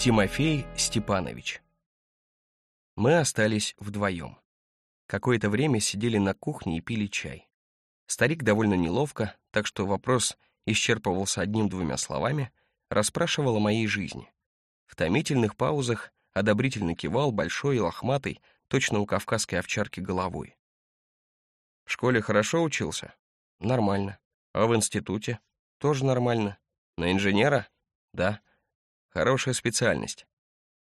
Тимофей Степанович. Мы остались вдвоем. Какое-то время сидели на кухне и пили чай. Старик довольно неловко, так что вопрос исчерпывался одним-двумя словами, расспрашивал о моей жизни. В томительных паузах одобрительно кивал большой и лохматый, точно у кавказской овчарки головой. В школе хорошо учился? Нормально. А в институте? Тоже нормально. На инженера? Да. Хорошая специальность.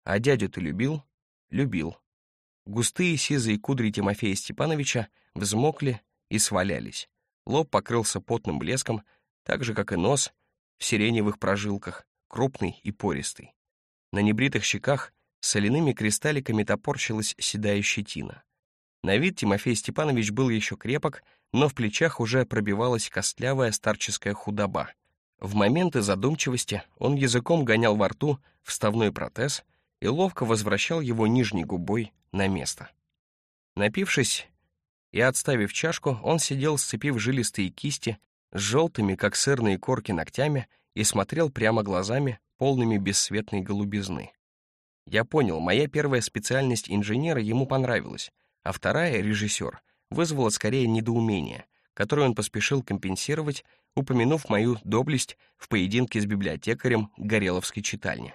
А дядю ты любил? Любил. Густые сизые кудри Тимофея Степановича взмокли и свалялись. Лоб покрылся потным блеском, так же, как и нос, в сиреневых прожилках, крупный и пористый. На небритых щеках соляными кристалликами топорщилась седая щетина. На вид Тимофей Степанович был еще крепок, но в плечах уже пробивалась костлявая старческая худоба. В моменты задумчивости он языком гонял во рту вставной протез и ловко возвращал его нижней губой на место. Напившись и отставив чашку, он сидел, сцепив жилистые кисти с желтыми, как сырные корки, ногтями и смотрел прямо глазами, полными бесцветной голубизны. Я понял, моя первая специальность инженера ему понравилась, а вторая, режиссер, вызвала скорее недоумение, которое он поспешил компенсировать, упомянув мою доблесть в поединке с библиотекарем Гореловской читальни.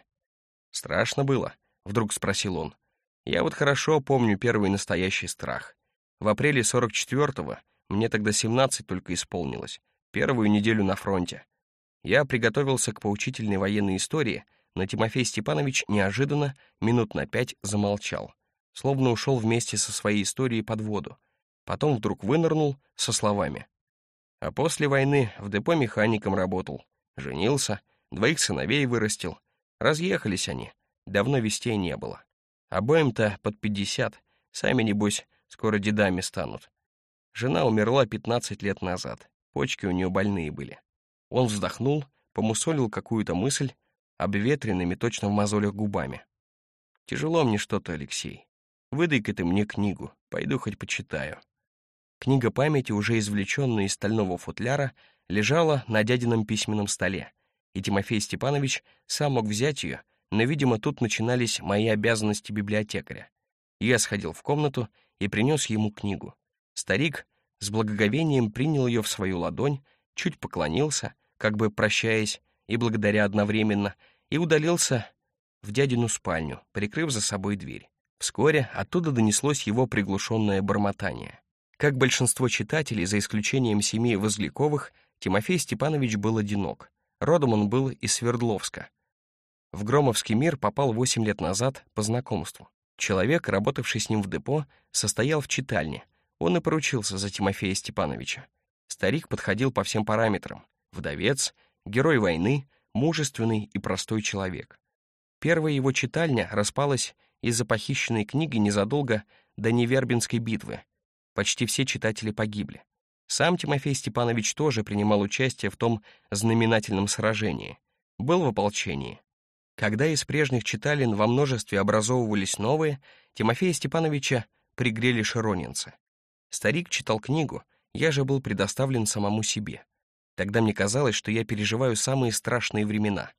«Страшно было?» — вдруг спросил он. «Я вот хорошо помню первый настоящий страх. В апреле 44-го, мне тогда 17 только исполнилось, первую неделю на фронте. Я приготовился к поучительной военной истории, но Тимофей Степанович неожиданно минут на пять замолчал, словно ушел вместе со своей историей под воду. Потом вдруг вынырнул со словами. А после войны в депо механиком работал, женился, двоих сыновей вырастил. Разъехались они, давно вестей не было. Обоим-то под пятьдесят, сами, небось, скоро дедами станут. Жена умерла пятнадцать лет назад, почки у нее больные были. Он вздохнул, помусолил какую-то мысль, обветренными точно в мозолях губами. «Тяжело мне что-то, Алексей. Выдай-ка ты мне книгу, пойду хоть почитаю». Книга памяти, уже извлеченная из стального футляра, лежала на дядином письменном столе, и Тимофей Степанович сам мог взять ее, но, видимо, тут начинались мои обязанности библиотекаря. Я сходил в комнату и принес ему книгу. Старик с благоговением принял ее в свою ладонь, чуть поклонился, как бы прощаясь и благодаря одновременно, и удалился в дядину спальню, прикрыв за собой дверь. Вскоре оттуда донеслось его приглушенное бормотание. Как большинство читателей, за исключением семьи Возляковых, Тимофей Степанович был одинок. Родом он был из Свердловска. В Громовский мир попал 8 лет назад по знакомству. Человек, работавший с ним в депо, состоял в читальне. Он и поручился за Тимофея Степановича. Старик подходил по всем параметрам. Вдовец, герой войны, мужественный и простой человек. Первая его читальня распалась из-за похищенной книги незадолго до Невербинской битвы, Почти все читатели погибли. Сам Тимофей Степанович тоже принимал участие в том знаменательном сражении. Был в ополчении. Когда из прежних читалин во множестве образовывались новые, Тимофея Степановича пригрели широнинцы. Старик читал книгу, я же был предоставлен самому себе. Тогда мне казалось, что я переживаю самые страшные времена.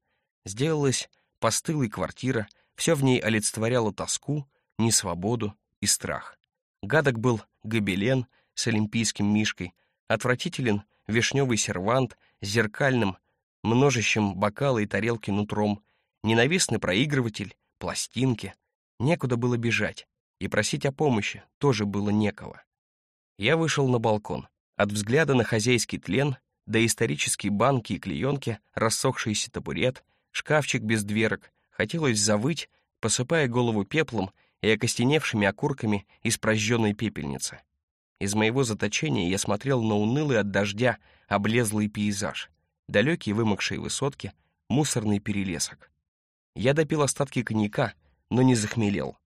Сделалась постылой квартира, все в ней олицетворяло тоску, несвободу и страх. Гадок был гобелен с олимпийским мишкой, отвратителен вишневый сервант с зеркальным, множащим бокалы и тарелки нутром, ненавистный проигрыватель, пластинки. Некуда было бежать, и просить о помощи тоже было некого. Я вышел на балкон. От взгляда на хозяйский тлен до исторические банки и клеенки, рассохшийся табурет, шкафчик без дверок, хотелось завыть, посыпая голову пеплом и окостеневшими окурками из прожженной пепельницы. Из моего заточения я смотрел на унылый от дождя облезлый пейзаж, далекие вымокшие высотки, мусорный перелесок. Я допил остатки коньяка, но не захмелел.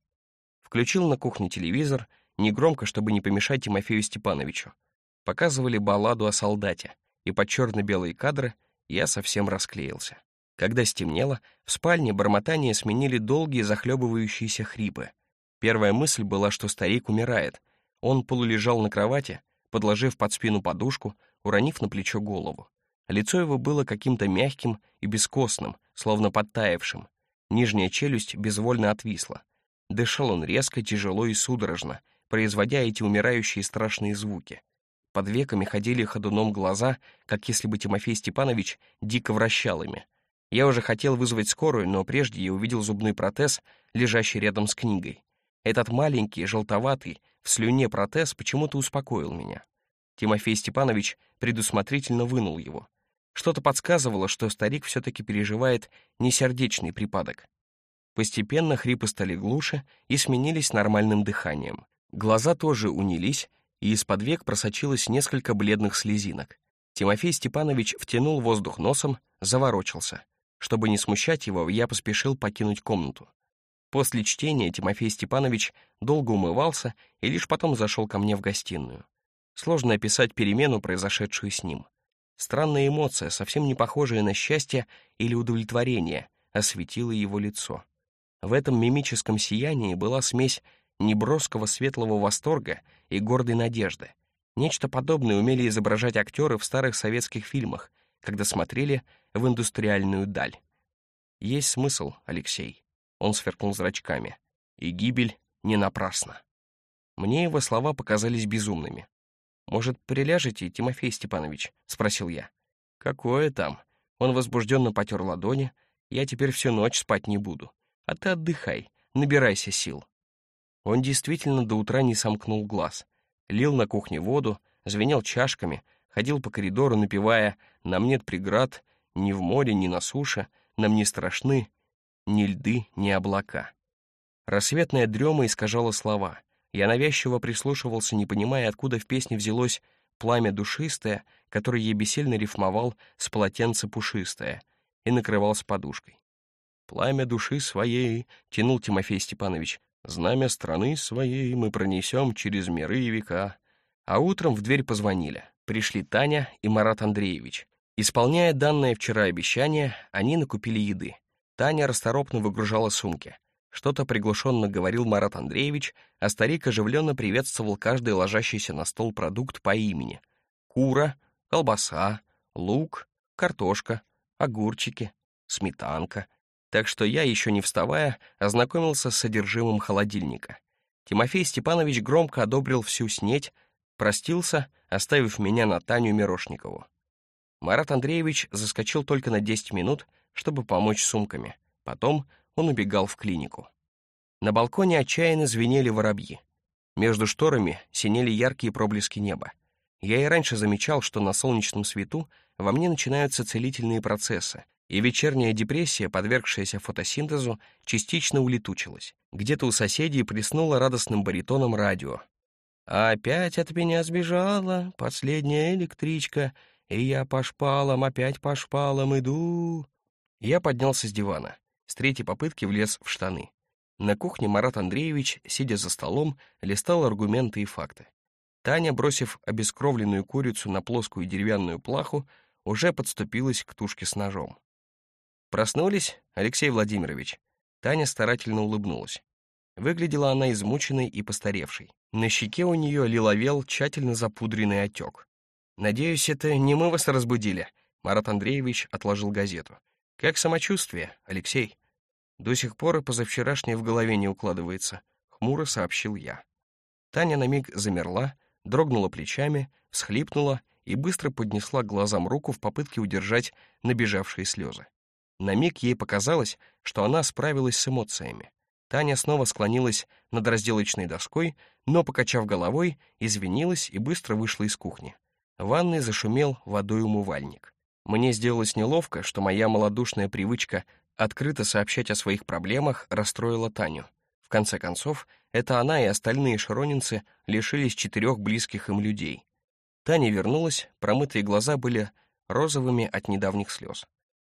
Включил на кухне телевизор, негромко, чтобы не помешать Тимофею Степановичу. Показывали балладу о солдате, и под черно-белые кадры я совсем расклеился. Когда стемнело, в спальне бормотание сменили долгие захлебывающиеся хрипы. Первая мысль была, что старик умирает. Он полулежал на кровати, подложив под спину подушку, уронив на плечо голову. Лицо его было каким-то мягким и бескостным, словно подтаявшим. Нижняя челюсть безвольно отвисла. Дышал он резко, тяжело и судорожно, производя эти умирающие страшные звуки. Под веками ходили ходуном глаза, как если бы Тимофей Степанович дико вращал ими. Я уже хотел вызвать скорую, но прежде я увидел зубной протез, лежащий рядом с книгой. Этот маленький, желтоватый, в слюне протез почему-то успокоил меня. Тимофей Степанович предусмотрительно вынул его. Что-то подсказывало, что старик все-таки переживает несердечный припадок. Постепенно хрипы стали глуше и сменились нормальным дыханием. Глаза тоже унились, и из-под век просочилось несколько бледных слезинок. Тимофей Степанович втянул воздух носом, заворочился. Чтобы не смущать его, я поспешил покинуть комнату. После чтения Тимофей Степанович долго умывался и лишь потом зашел ко мне в гостиную. Сложно описать перемену, произошедшую с ним. Странная эмоция, совсем не похожая на счастье или удовлетворение, осветила его лицо. В этом мимическом сиянии была смесь неброского светлого восторга и гордой надежды. Нечто подобное умели изображать актеры в старых советских фильмах, когда смотрели в индустриальную даль. Есть смысл, Алексей. Он сверкнул зрачками. И гибель не напрасна. Мне его слова показались безумными. «Может, приляжете, Тимофей Степанович?» — спросил я. «Какое там?» Он возбужденно потер ладони. «Я теперь всю ночь спать не буду. А ты отдыхай, набирайся сил». Он действительно до утра не сомкнул глаз. Лил на кухне воду, звенел чашками, ходил по коридору, напевая «Нам нет преград, ни в море, ни на суше, нам не страшны ни льды, ни облака». Рассветная дрема искажала слова. Я навязчиво прислушивался, не понимая, откуда в песне взялось пламя душистое, которое я бесельно рифмовал с полотенце пушистое, и накрывался подушкой. «Пламя души своей», — тянул Тимофей Степанович, «знамя страны своей мы пронесем через миры и века». А утром в дверь позвонили. Пришли Таня и Марат Андреевич. Исполняя данное вчера обещание, они накупили еды. Таня расторопно выгружала сумки. Что-то приглушенно говорил Марат Андреевич, а старик оживленно приветствовал каждый ложащийся на стол продукт по имени. Кура, колбаса, лук, картошка, огурчики, сметанка. Так что я, еще не вставая, ознакомился с содержимым холодильника. Тимофей Степанович громко одобрил всю снеть, простился, оставив меня на Таню Мирошникову. Марат Андреевич заскочил только на 10 минут, чтобы помочь сумками. Потом он убегал в клинику. На балконе отчаянно звенели воробьи. Между шторами синели яркие проблески неба. Я и раньше замечал, что на солнечном свету во мне начинаются целительные процессы, и вечерняя депрессия, подвергшаяся фотосинтезу, частично улетучилась. Где-то у соседей плеснуло радостным баритоном радио. «Опять от меня сбежала последняя электричка, и я по шпалам, опять по шпалам иду». Я поднялся с дивана. С третьей попытки влез в штаны. На кухне Марат Андреевич, сидя за столом, листал аргументы и факты. Таня, бросив обескровленную курицу на плоскую деревянную плаху, уже подступилась к тушке с ножом. «Проснулись, Алексей Владимирович?» Таня старательно улыбнулась. Выглядела она измученной и постаревшей. На щеке у нее лиловел тщательно запудренный отек. «Надеюсь, это не мы вас разбудили?» Марат Андреевич отложил газету. «Как самочувствие, Алексей?» До сих пор и позавчерашнее в голове не укладывается, хмуро сообщил я. Таня на миг замерла, дрогнула плечами, всхлипнула и быстро поднесла к глазам руку в попытке удержать набежавшие слезы. На миг ей показалось, что она справилась с эмоциями. Таня снова склонилась над разделочной доской, но, покачав головой, извинилась и быстро вышла из кухни. В ванной зашумел водой умывальник. Мне сделалось неловко, что моя малодушная привычка открыто сообщать о своих проблемах расстроила Таню. В конце концов, это она и остальные широнинцы лишились четырех близких им людей. Таня вернулась, промытые глаза были розовыми от недавних слез.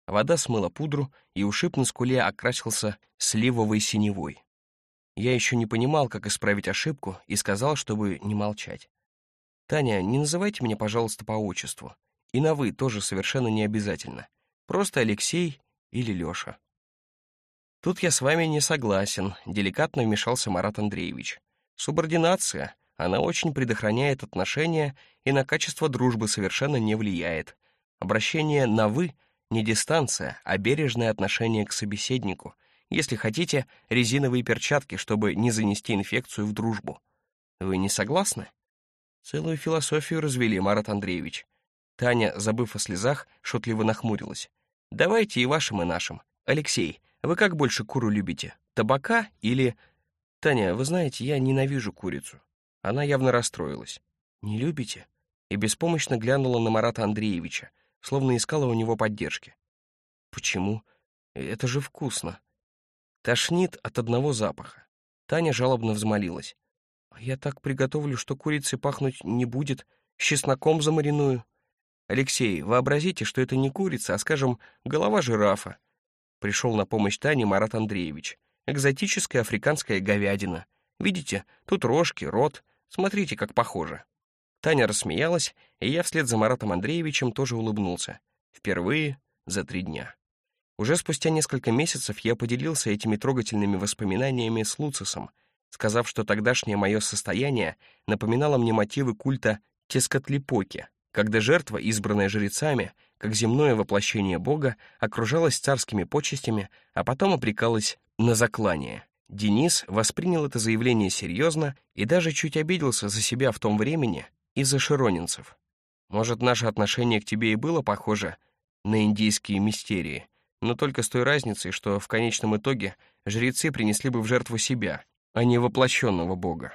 Вода смыла пудру, и ушиб на скуле окрасился сливовой синевой. Я еще не понимал, как исправить ошибку, и сказал, чтобы не молчать. «Таня, не называйте меня, пожалуйста, по отчеству. И на «вы» тоже совершенно не обязательно. Просто Алексей или Лёша. Тут я с вами не согласен, деликатно вмешался Марат Андреевич. Субординация, она очень предохраняет отношения и на качество дружбы совершенно не влияет. Обращение на «вы» — не дистанция, а бережное отношение к собеседнику, если хотите, резиновые перчатки, чтобы не занести инфекцию в дружбу. Вы не согласны? Целую философию развели, Марат Андреевич. Таня, забыв о слезах, шутливо нахмурилась. Давайте и вашим, и нашим. Алексей, вы как больше куру любите? Табака или... Таня, вы знаете, я ненавижу курицу. Она явно расстроилась. Не любите? И беспомощно глянула на Марата Андреевича, словно искала у него поддержки. Почему? Это же вкусно. Тошнит от одного запаха. Таня жалобно взмолилась. «А я так приготовлю, что курицы пахнуть не будет, с чесноком замариную. Алексей, вообразите, что это не курица, а, скажем, голова жирафа. Пришел на помощь Тане Марат Андреевич. Экзотическая африканская говядина. Видите, тут рожки, рот. Смотрите, как похоже. Таня рассмеялась, и я вслед за Маратом Андреевичем тоже улыбнулся. Впервые за три дня. Уже спустя несколько месяцев я поделился этими трогательными воспоминаниями с Луцисом, сказав, что тогдашнее мое состояние напоминало мне мотивы культа Тескотлипоки, когда жертва, избранная жрецами, как земное воплощение Бога, окружалась царскими почестями, а потом опрекалась на заклание. Денис воспринял это заявление серьезно и даже чуть обиделся за себя в том времени из-за широнинцев. Может, наше отношение к тебе и было похоже на индийские мистерии, но только с той разницей, что в конечном итоге жрецы принесли бы в жертву себя, а не воплощенного бога.